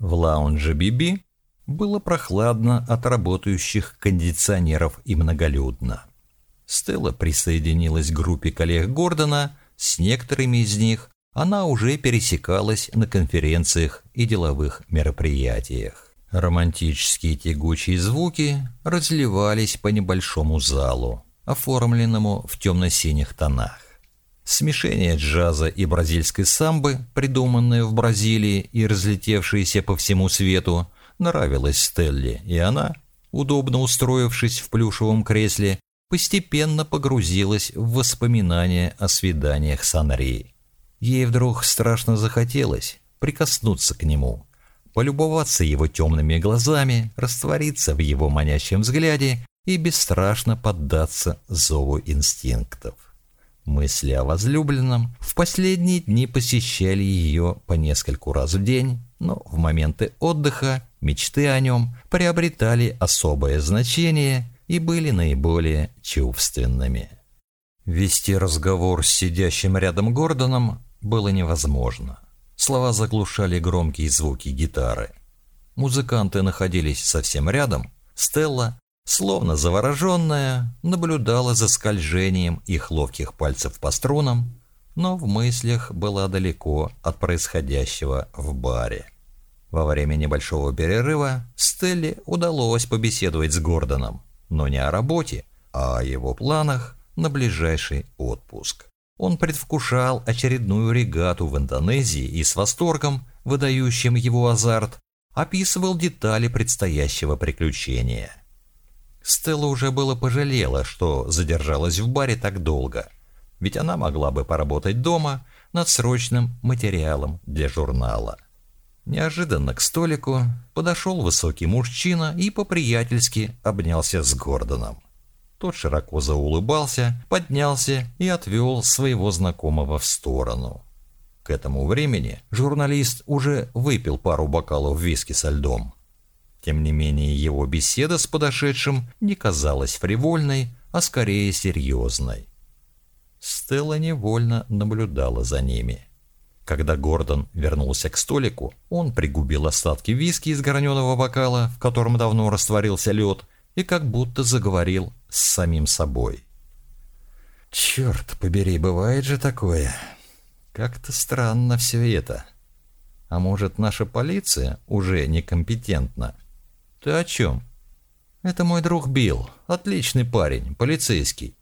В лаунже Биби было прохладно от работающих кондиционеров и многолюдно. Стелла присоединилась к группе коллег Гордона, с некоторыми из них она уже пересекалась на конференциях и деловых мероприятиях. Романтические тягучие звуки разливались по небольшому залу, оформленному в темно-синих тонах. Смешение джаза и бразильской самбы, придуманное в Бразилии и разлетевшееся по всему свету, нравилось Стелле, и она, удобно устроившись в плюшевом кресле, постепенно погрузилась в воспоминания о свиданиях с Анри. Ей вдруг страшно захотелось прикоснуться к нему, полюбоваться его темными глазами, раствориться в его манящем взгляде и бесстрашно поддаться зову инстинктов. Мысли о возлюбленном в последние дни посещали ее по нескольку раз в день, но в моменты отдыха мечты о нем приобретали особое значение и были наиболее чувственными. Вести разговор с сидящим рядом Гордоном было невозможно. Слова заглушали громкие звуки гитары. Музыканты находились совсем рядом. Стелла, словно завороженная, наблюдала за скольжением их ловких пальцев по струнам, но в мыслях была далеко от происходящего в баре. Во время небольшого перерыва Стелле удалось побеседовать с Гордоном, но не о работе, а о его планах на ближайший отпуск. Он предвкушал очередную регату в Индонезии и с восторгом, выдающим его азарт, описывал детали предстоящего приключения. Стелла уже было пожалела, что задержалась в баре так долго, ведь она могла бы поработать дома над срочным материалом для журнала. Неожиданно к столику подошел высокий мужчина и по-приятельски обнялся с Гордоном. Тот широко заулыбался, поднялся и отвел своего знакомого в сторону. К этому времени журналист уже выпил пару бокалов виски со льдом. Тем не менее, его беседа с подошедшим не казалась фривольной, а скорее серьезной. Стелла невольно наблюдала за ними. Когда Гордон вернулся к столику, он пригубил остатки виски из граненого бокала, в котором давно растворился лед, и как будто заговорил с самим собой. «Черт побери, бывает же такое. Как-то странно все это. А может, наша полиция уже некомпетентна? Ты о чем?» «Это мой друг Билл, отличный парень, полицейский.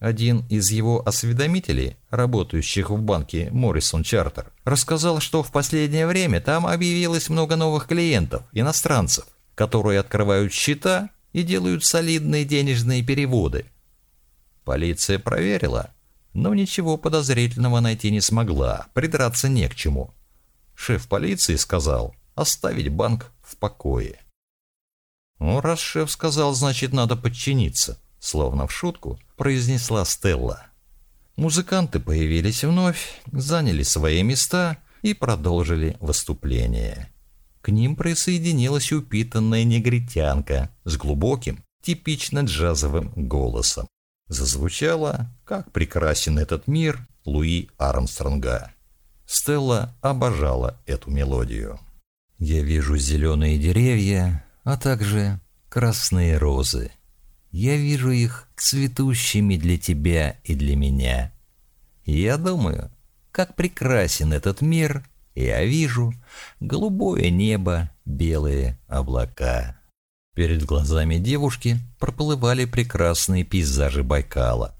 Один из его осведомителей, работающих в банке Моррисон Чартер, рассказал, что в последнее время там объявилось много новых клиентов, иностранцев, которые открывают счета и делают солидные денежные переводы. Полиция проверила, но ничего подозрительного найти не смогла, придраться не к чему. Шеф полиции сказал оставить банк в покое. Ну, раз шеф сказал, значит, надо подчиниться, словно в шутку произнесла Стелла. Музыканты появились вновь, заняли свои места и продолжили выступление. К ним присоединилась упитанная негритянка с глубоким, типично джазовым голосом. Зазвучало, как прекрасен этот мир Луи Армстронга. Стелла обожала эту мелодию. «Я вижу зеленые деревья, а также красные розы. Я вижу их цветущими для тебя и для меня. Я думаю, как прекрасен этот мир я вижу голубое небо, белые облака. Перед глазами девушки проплывали прекрасные пейзажи Байкала.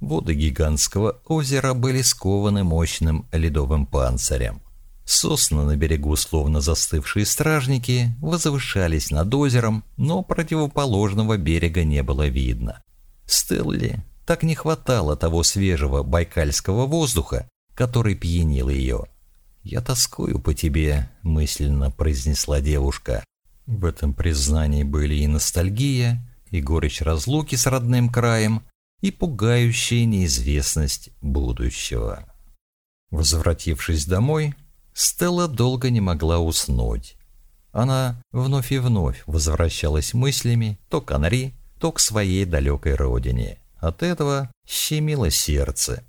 Воды гигантского озера были скованы мощным ледовым панцирем. Сосны на берегу, словно застывшие стражники, возвышались над озером, но противоположного берега не было видно. Стелли так не хватало того свежего байкальского воздуха, который пьянил ее. «Я тоскую по тебе», — мысленно произнесла девушка. В этом признании были и ностальгия, и горечь разлуки с родным краем, и пугающая неизвестность будущего. Возвратившись домой, Стелла долго не могла уснуть. Она вновь и вновь возвращалась мыслями то к Анри, то к своей далекой родине. От этого щемило сердце.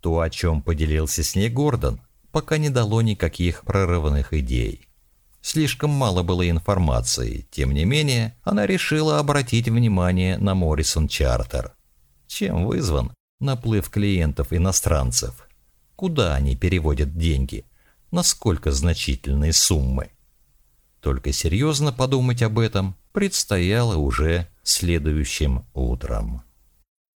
То, о чем поделился с ней Гордон, пока не дало никаких прорывных идей. Слишком мало было информации. Тем не менее, она решила обратить внимание на Моррисон Чартер. Чем вызван наплыв клиентов-иностранцев? Куда они переводят деньги? Насколько значительные суммы? Только серьезно подумать об этом предстояло уже следующим утром.